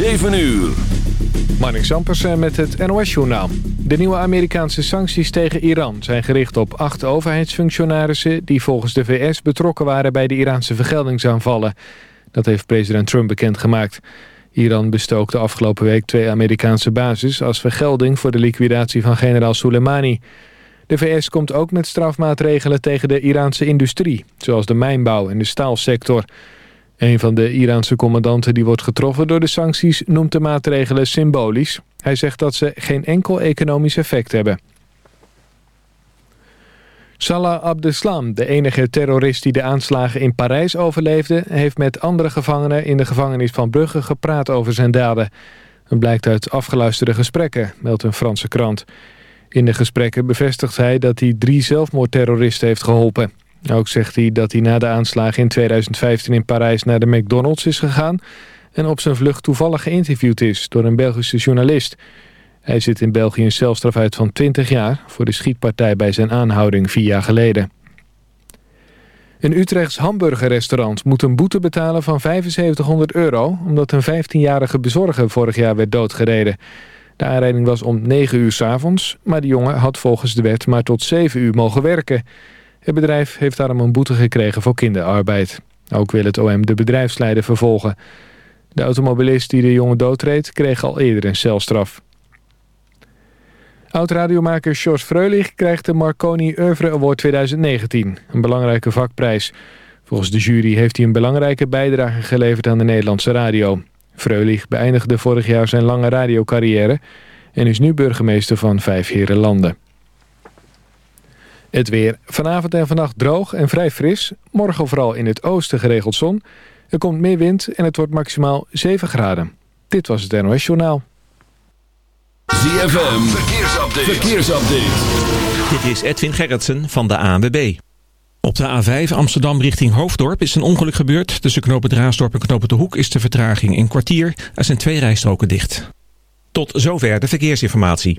7 uur. Marnik Zampersen met het NOS-journaal. De nieuwe Amerikaanse sancties tegen Iran zijn gericht op acht overheidsfunctionarissen... die volgens de VS betrokken waren bij de Iraanse vergeldingsaanvallen. Dat heeft president Trump bekendgemaakt. Iran bestookte afgelopen week twee Amerikaanse bases... als vergelding voor de liquidatie van generaal Soleimani. De VS komt ook met strafmaatregelen tegen de Iraanse industrie... zoals de mijnbouw en de staalsector... Een van de Iraanse commandanten die wordt getroffen door de sancties noemt de maatregelen symbolisch. Hij zegt dat ze geen enkel economisch effect hebben. Salah Abdeslam, de enige terrorist die de aanslagen in Parijs overleefde... heeft met andere gevangenen in de gevangenis van Brugge gepraat over zijn daden. Dat blijkt uit afgeluisterde gesprekken, meldt een Franse krant. In de gesprekken bevestigt hij dat hij drie zelfmoordterroristen heeft geholpen. Ook zegt hij dat hij na de aanslagen in 2015 in Parijs naar de McDonald's is gegaan... en op zijn vlucht toevallig geïnterviewd is door een Belgische journalist. Hij zit in België een celstraf uit van 20 jaar... voor de schietpartij bij zijn aanhouding vier jaar geleden. Een Utrechts hamburgerrestaurant moet een boete betalen van 7500 euro... omdat een 15-jarige bezorger vorig jaar werd doodgereden. De aanrijding was om 9 uur s avonds, maar de jongen had volgens de wet maar tot 7 uur mogen werken... Het bedrijf heeft daarom een boete gekregen voor kinderarbeid. Ook wil het OM de bedrijfsleider vervolgen. De automobilist die de jongen doodreed kreeg al eerder een celstraf. Oud-radiomaker Sjors Freulich krijgt de Marconi Oeuvre Award 2019. Een belangrijke vakprijs. Volgens de jury heeft hij een belangrijke bijdrage geleverd aan de Nederlandse radio. Freulich beëindigde vorig jaar zijn lange radiocarrière... en is nu burgemeester van Vijf Herenlanden. Het weer. Vanavond en vannacht droog en vrij fris. Morgen vooral in het oosten geregeld zon. Er komt meer wind en het wordt maximaal 7 graden. Dit was het NOS Journaal. ZFM. Verkeersupdate. Verkeersupdate. Dit is Edwin Gerritsen van de ANWB. Op de A5 Amsterdam richting Hoofddorp is een ongeluk gebeurd. Tussen knopen Draasdorp en knopen de Hoek is de vertraging een kwartier. Er zijn twee rijstroken dicht. Tot zover de verkeersinformatie.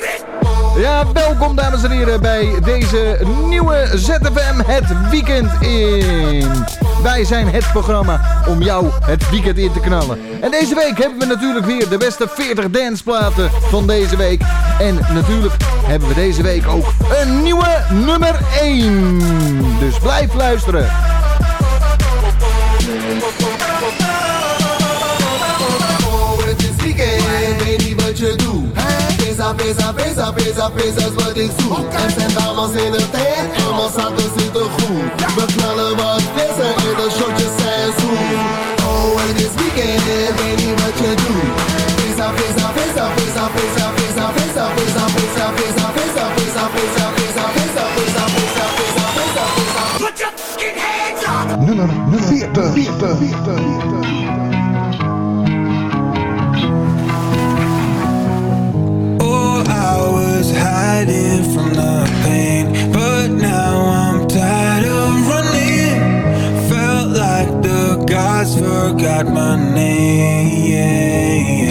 Ja, welkom dames en heren bij deze nieuwe ZFM Het Weekend in. Wij zijn het programma om jou het weekend in te knallen. En deze week hebben we natuurlijk weer de beste 40 danceplaten van deze week. En natuurlijk hebben we deze week ook een nieuwe nummer 1. Dus blijf luisteren. pizza, pizza, pizza, pizza is wat ik zoek. Okay. Zijn dames in het tijd en mijn zitten goed. We knallen wat en de shotjes zijn zoet. Oh, en this weekend, weet niet wat je doet. Pizza, pizza, pizza, pizza, pizza, pizza, pizza, pizza, pizza, pizza, pizza, pizza, pizza, pizza, pizza, pizza, no no, no, pizza. Put your fucking up! hiding from the pain, but now I'm tired of running. Felt like the gods forgot my name.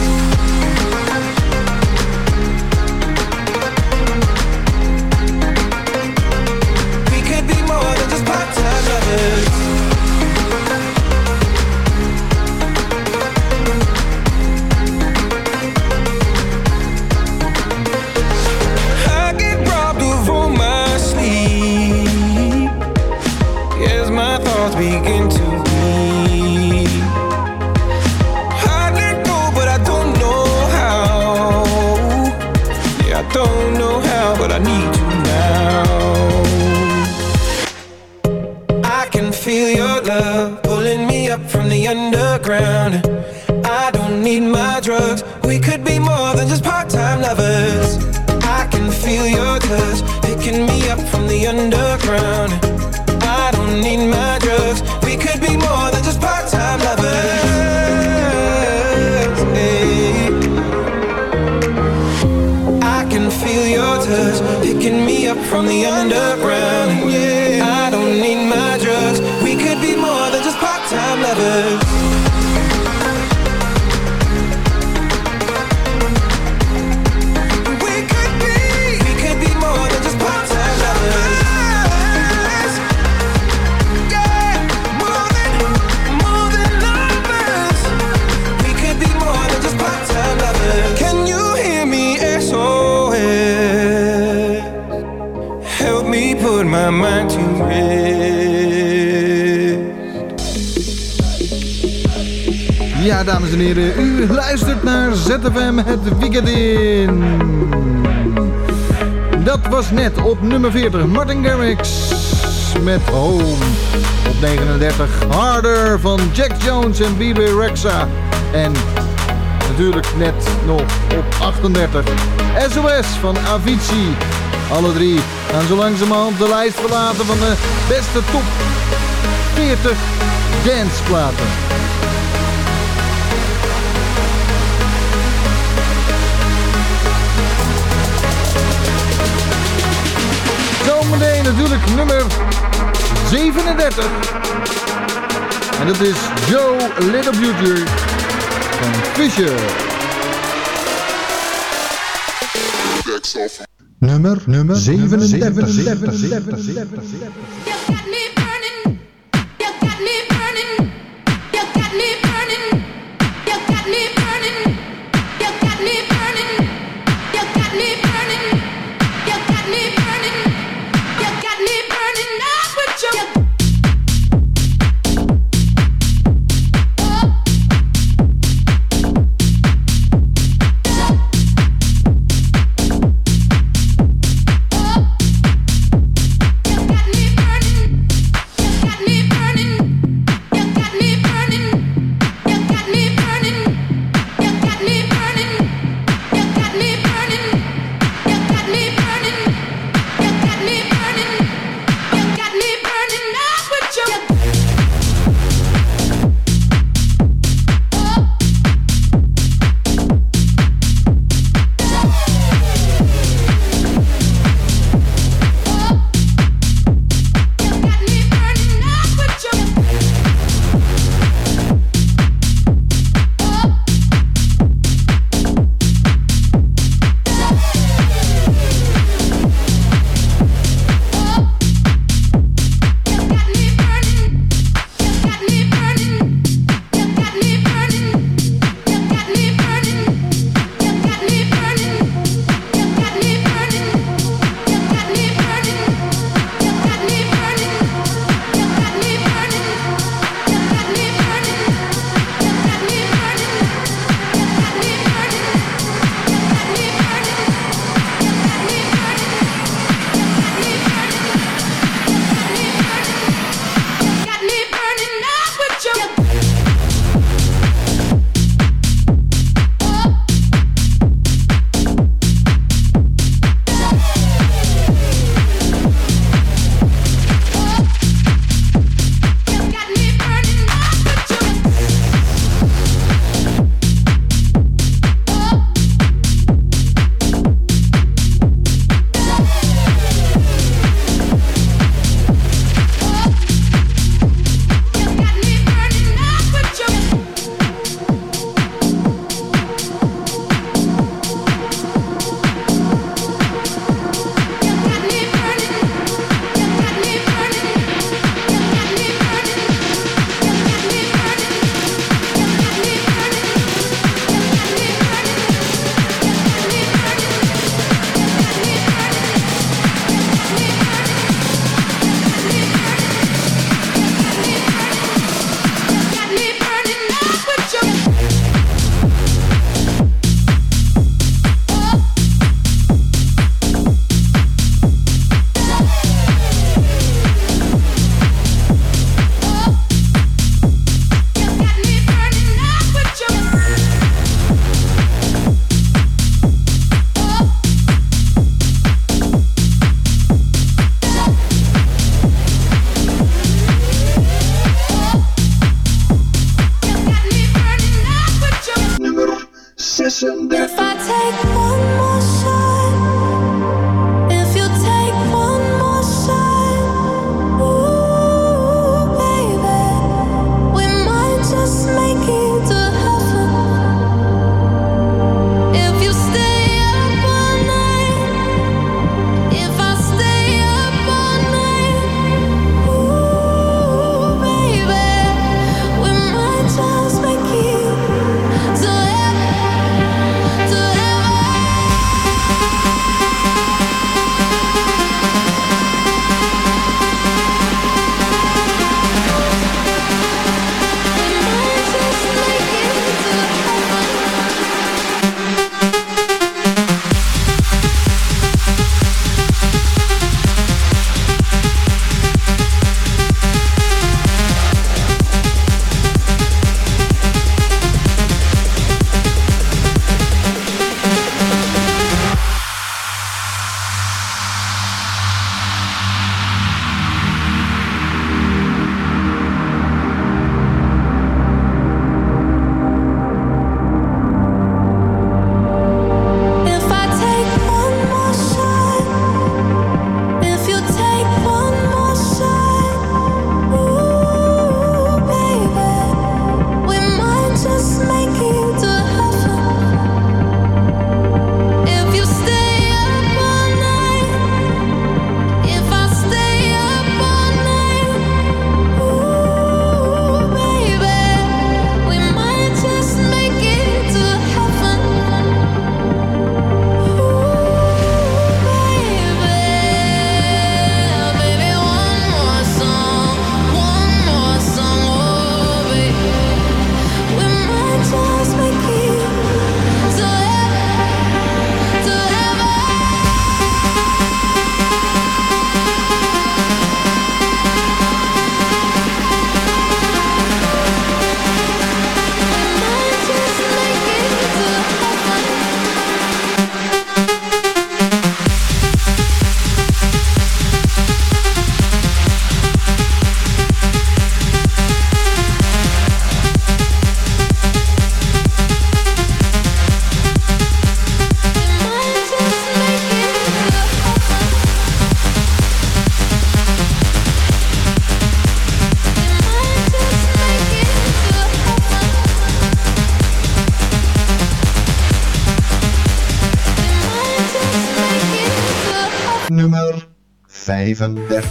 Put my. Ja, dames en heren, u luistert naar ZFM het weekend. Dat was net op nummer 40 Martin Garrix met Home. Op 39 Harder van Jack Jones en BB Rexa. En natuurlijk net nog op 38 SOS van Avicii. Alle drie gaan zo langzamerhand de lijst verlaten van de beste top 40 danceplaten. Zometeen natuurlijk nummer 37. En dat is Joe Little Beauty van Fisher nummer, nummer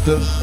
80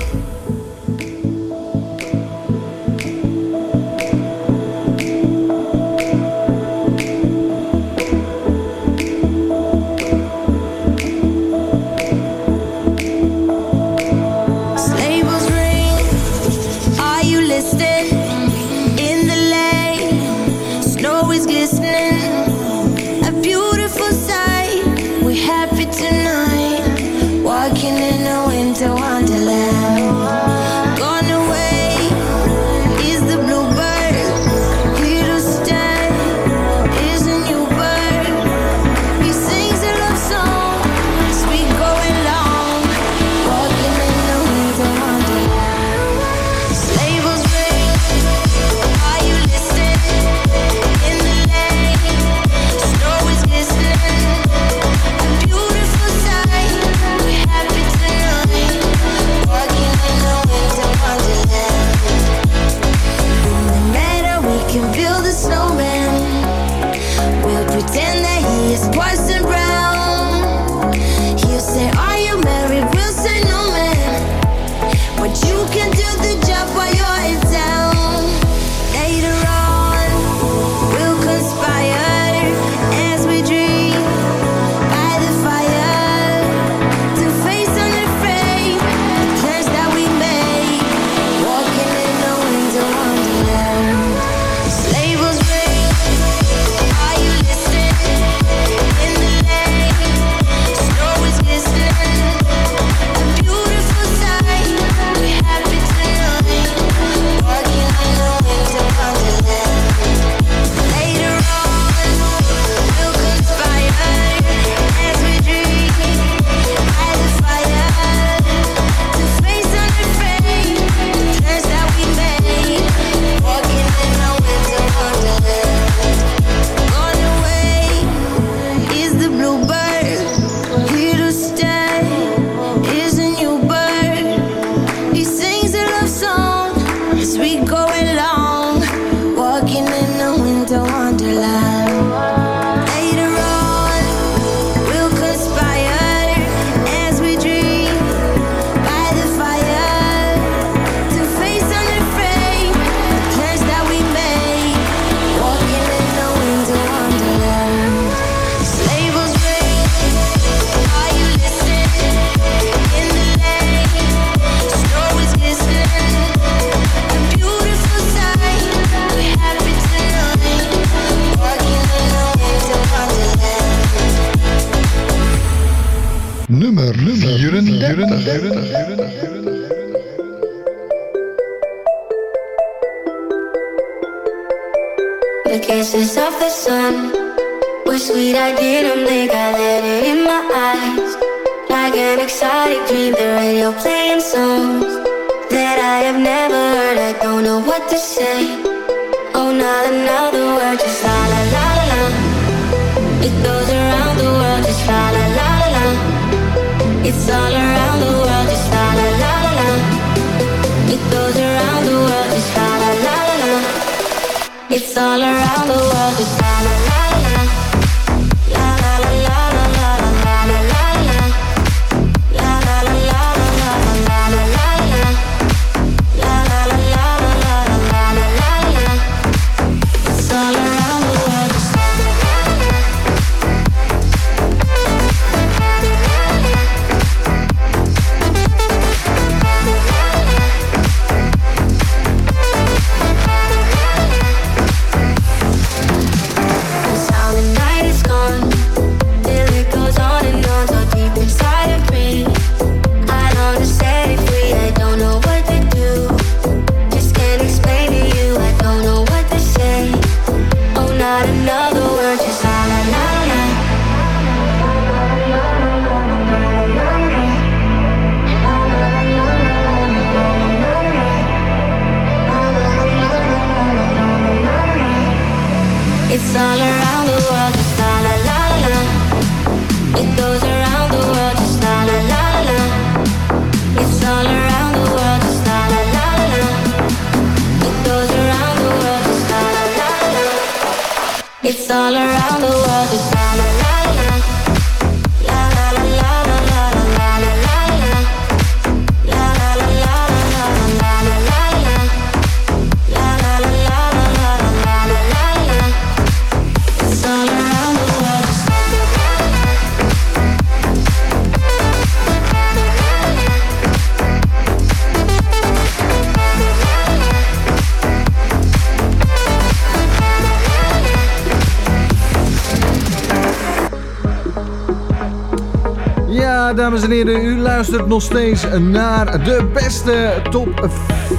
en heren, u luistert nog steeds naar de beste top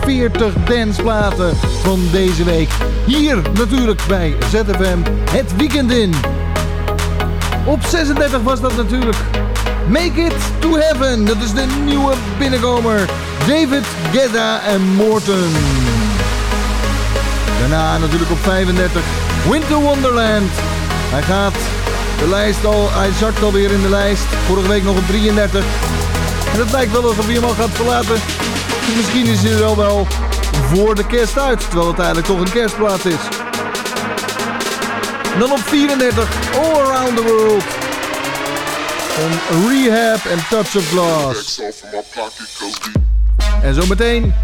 40 danceplaten van deze week. Hier natuurlijk bij ZFM het weekend in. Op 36 was dat natuurlijk Make It To Heaven. Dat is de nieuwe binnenkomer. David Guetta en Morton. Daarna natuurlijk op 35 Winter Wonderland. Hij gaat de lijst al, hij zakt alweer in de lijst. Vorige week nog op 33. En het lijkt wel alsof hij hem al gaat verlaten. Dus misschien is hij er wel voor de kerst uit. Terwijl het eigenlijk toch een kerstplaat is. Dan op 34 All Around the World. Van Rehab en Touch of Glass. En zometeen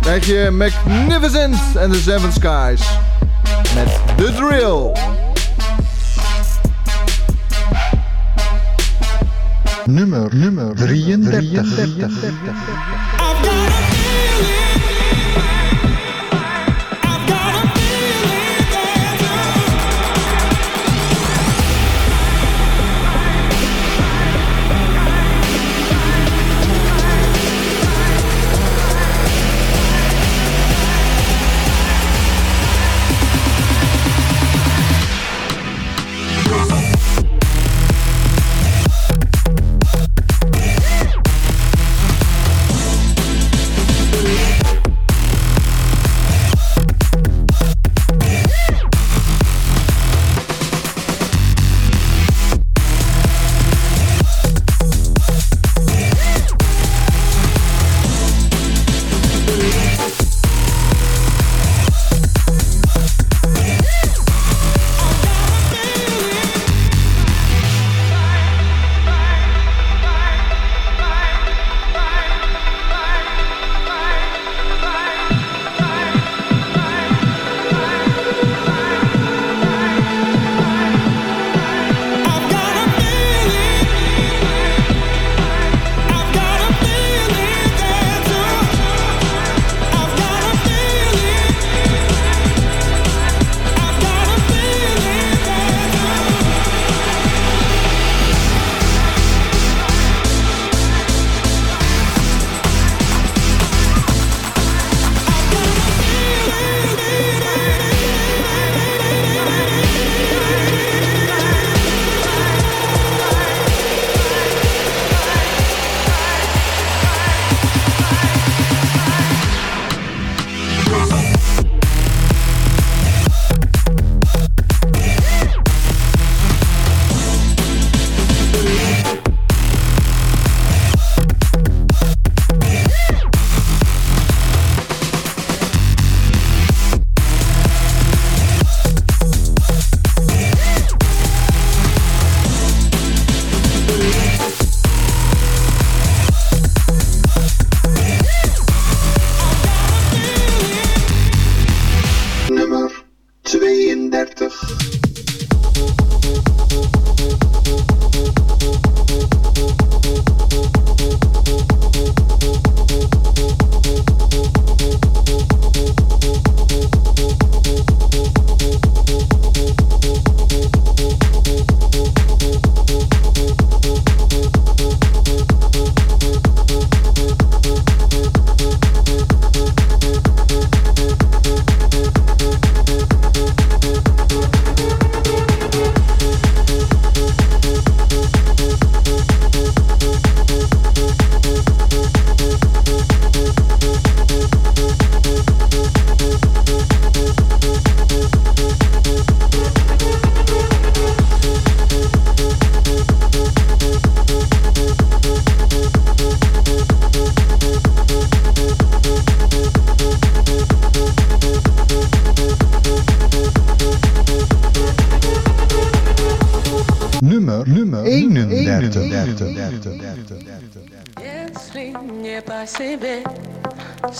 krijg je Magnificent and the Seven Skies. Met The Drill. nummer, nummer 33. 33. 33.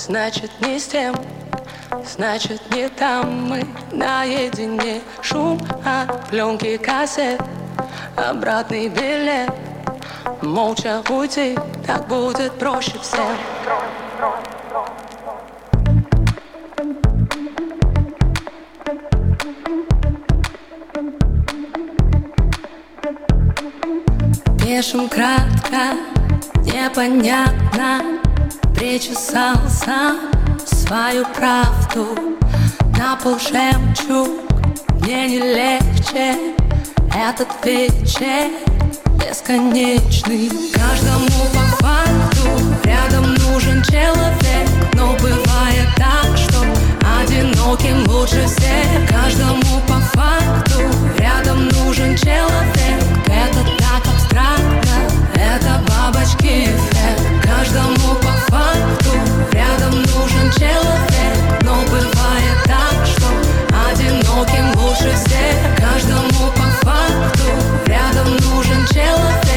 Значит не с тем, значит не там мы наедине. Шум от пленки кассет, обратный билет. Молча уйти, так будет проще всем. Слишком кратко, непонятно Причесал сам свою правду На пол жемчуг. Мне не легче Этот вечер бесконечный. Каждому по факту рядом нужен человек Но бывает так, что одиноким лучше всех. Каждому по факту рядом нужен человек. Это так абстрактно, это бабочки эффект. Каждому факту рядом нужен человек Но бывает так, что одиноким лучше всех. Каждому по факту рядом нужен человек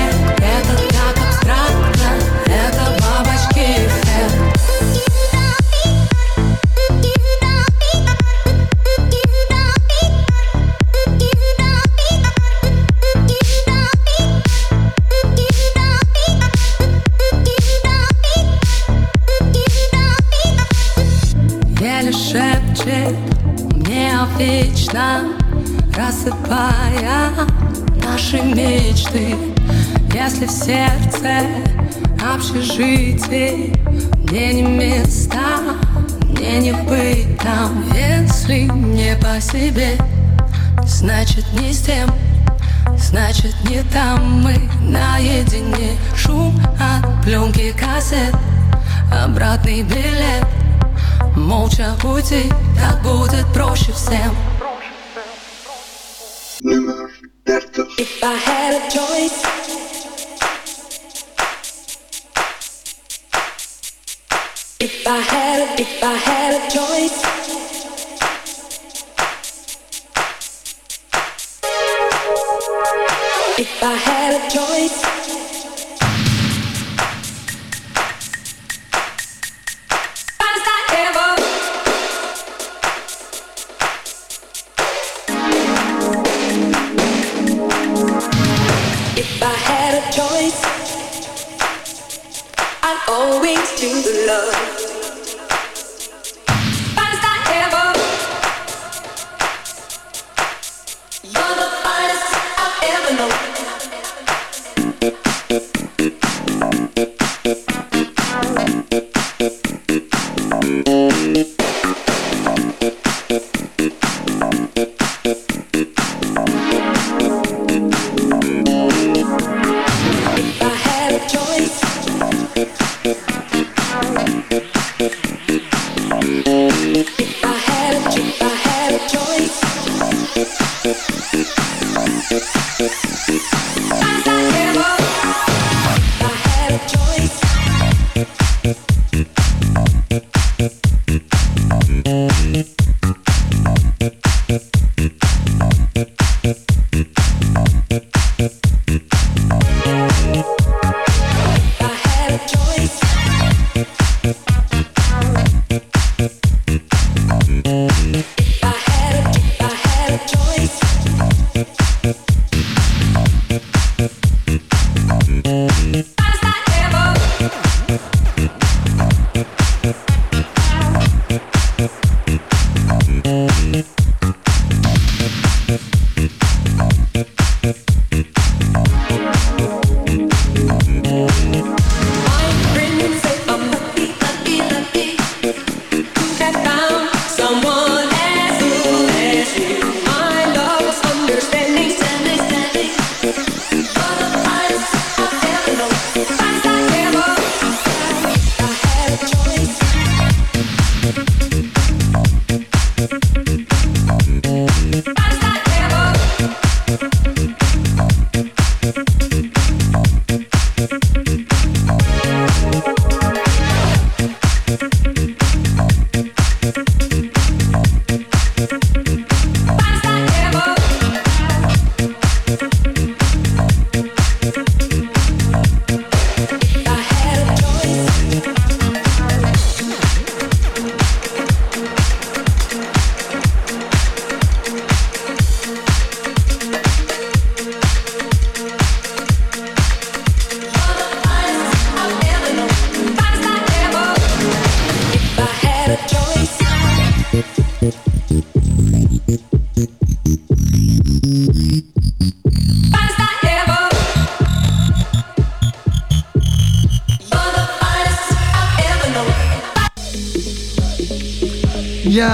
вечном Рассыпая наши мечты. Если в сердце общежитие Мне не места, мне не быть там. Если не по себе, значит не с тем Значит не там мы наедине. Шум от пленки кассет Обратный билет. Молча уйти, так будет проще всем If I had a choice, if I had, a, if I had a choice,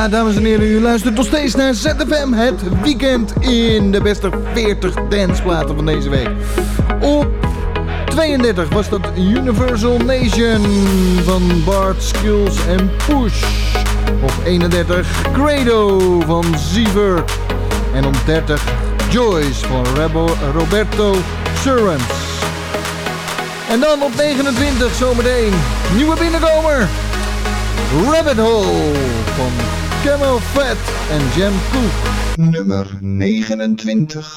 Dames en heren, u luistert nog steeds naar ZFM, het weekend in de beste 40 danceplaten van deze week. Op 32 was dat Universal Nation van Bart Skills en Push. Op 31 Credo van Ziever. En op 30 Joyce van Roberto Surrens. En dan op 29 zometeen nieuwe binnenkomer. Rabbit Hole van Camel Fat en Jam Cook. Nummer 29.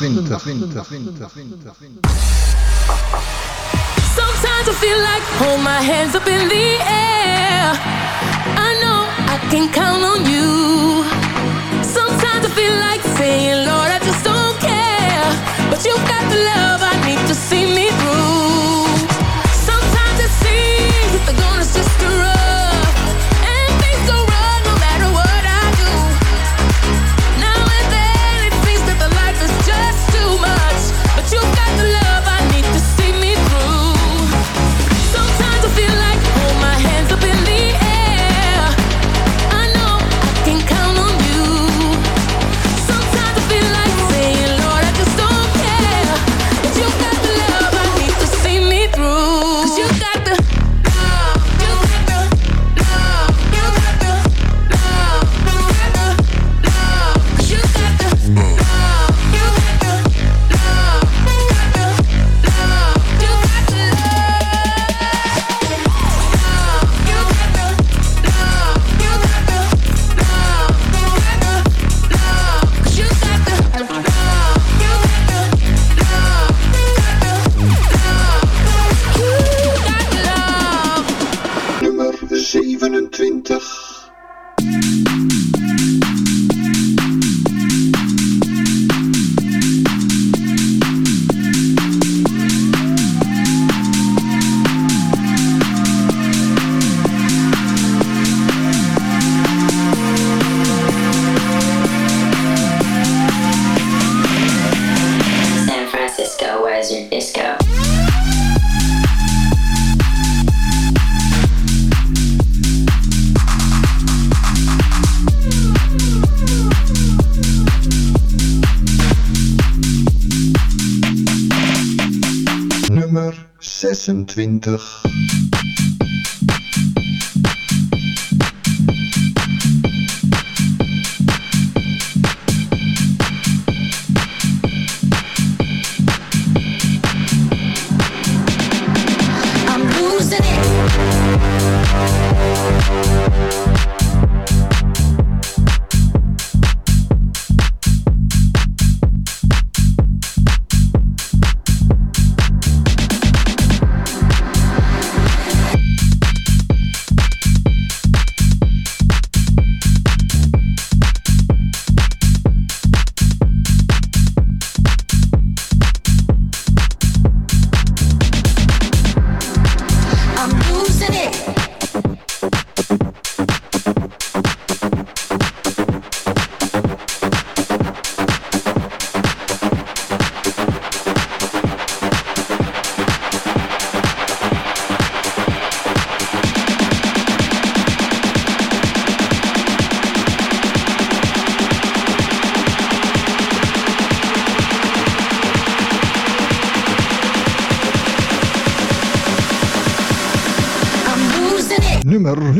winter, winter, winter, winter, winter, winter. Sometimes I feel like hold my hands up in the air. I know I can count on you. Sometimes I feel like saying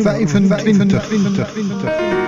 25. 25. 25.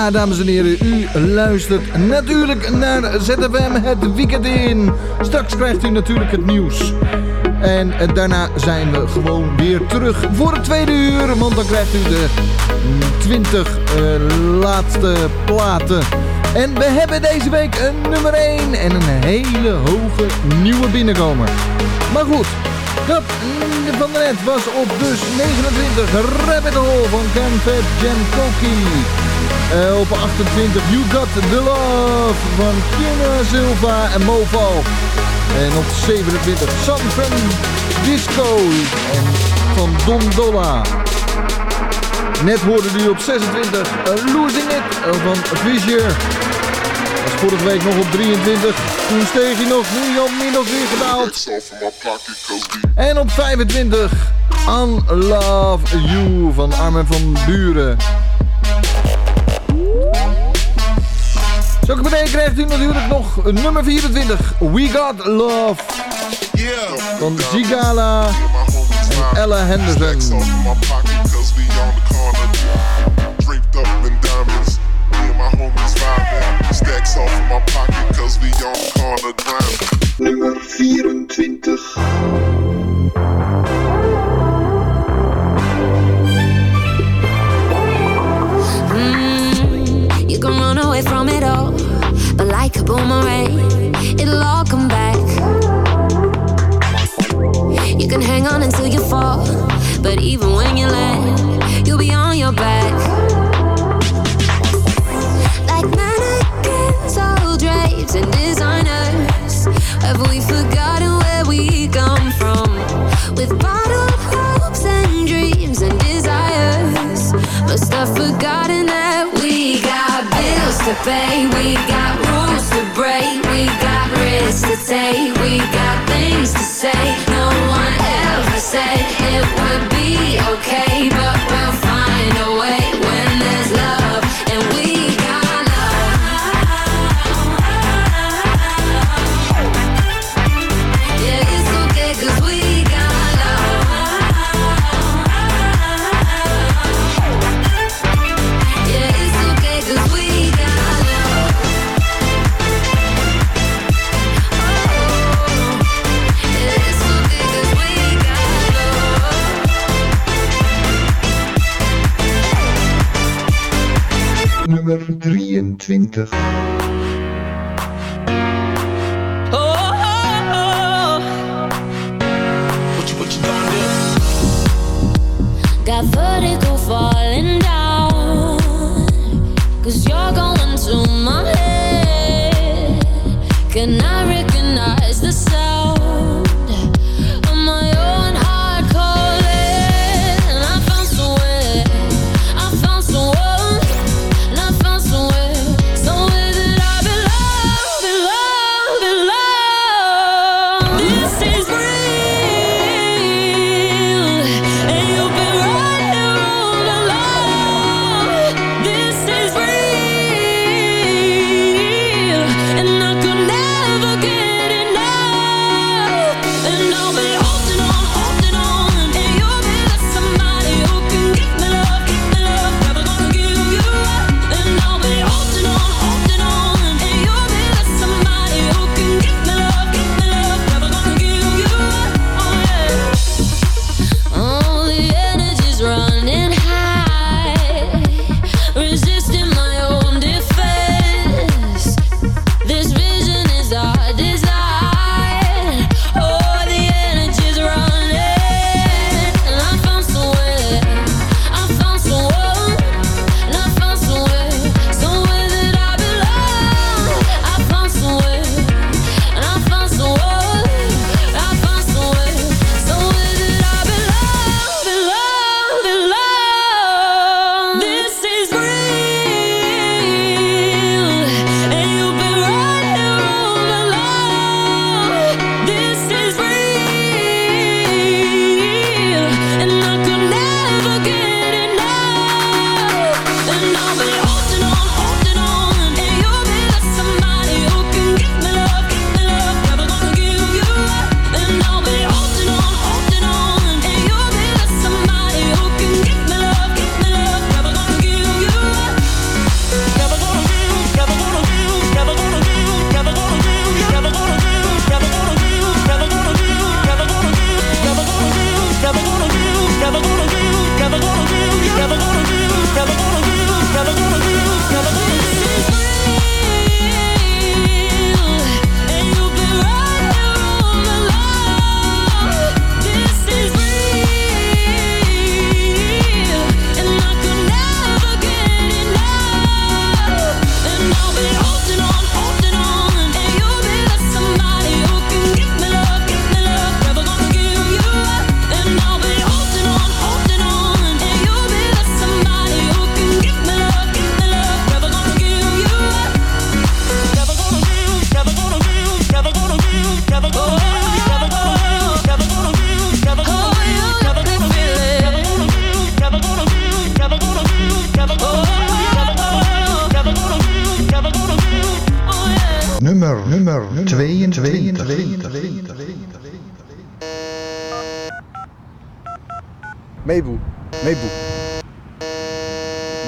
Ja, dames en heren, u luistert natuurlijk naar ZFM het weekend in. Straks krijgt u natuurlijk het nieuws. En eh, daarna zijn we gewoon weer terug voor het tweede uur. Want dan krijgt u de 20 laatste platen. En we hebben deze week een nummer 1 en een hele hoge nieuwe binnenkomer. Maar goed, dat van net was op dus 29 Rabbit Hole van Ken Fat Jen Eh, op 28 You Got The Love van Kina Silva en Mofo. En op 27 San Francisco en van Don Dolla. Net hoorde u op 26 eh, Losing It eh, van Fisher. Was vorige week nog op 23. Toen steeg hij nog, nu Jan Minos weer gedaald. En op 25 Unlove You van Armin van Buren. Zo beneden krijgt u natuurlijk nog nummer 24. We Got Love. Van Zigala en Ella Henderson. Stacks off my pocket, cause we on corner grinding. Nummer 24. Can run away from it all, but like a boomerang, it'll all come back. You can hang on until you fall, but even when you land, you'll be on your back. Like mannequins, all drapes and designers, have we forgotten where we come from? With bottled hopes and dreams and desires, must have forgotten to pay, we got rules to break, we got risks to take, we got things to say. No one ever said it would be okay, but 23.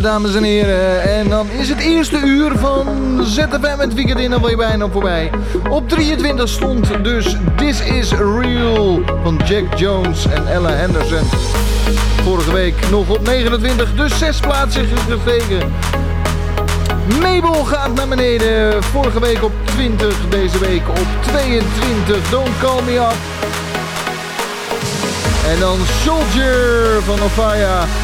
Dames en heren. En dan is het eerste uur van ZFM het weekend in alweer bijna voorbij. Op 23 stond dus This Is Real van Jack Jones en Ella Henderson. Vorige week nog op 29, dus zes plaatsen gestegen. Mabel gaat naar beneden. Vorige week op 20, deze week op 22. Don't Call Me Up. En dan Soldier van Ofaya.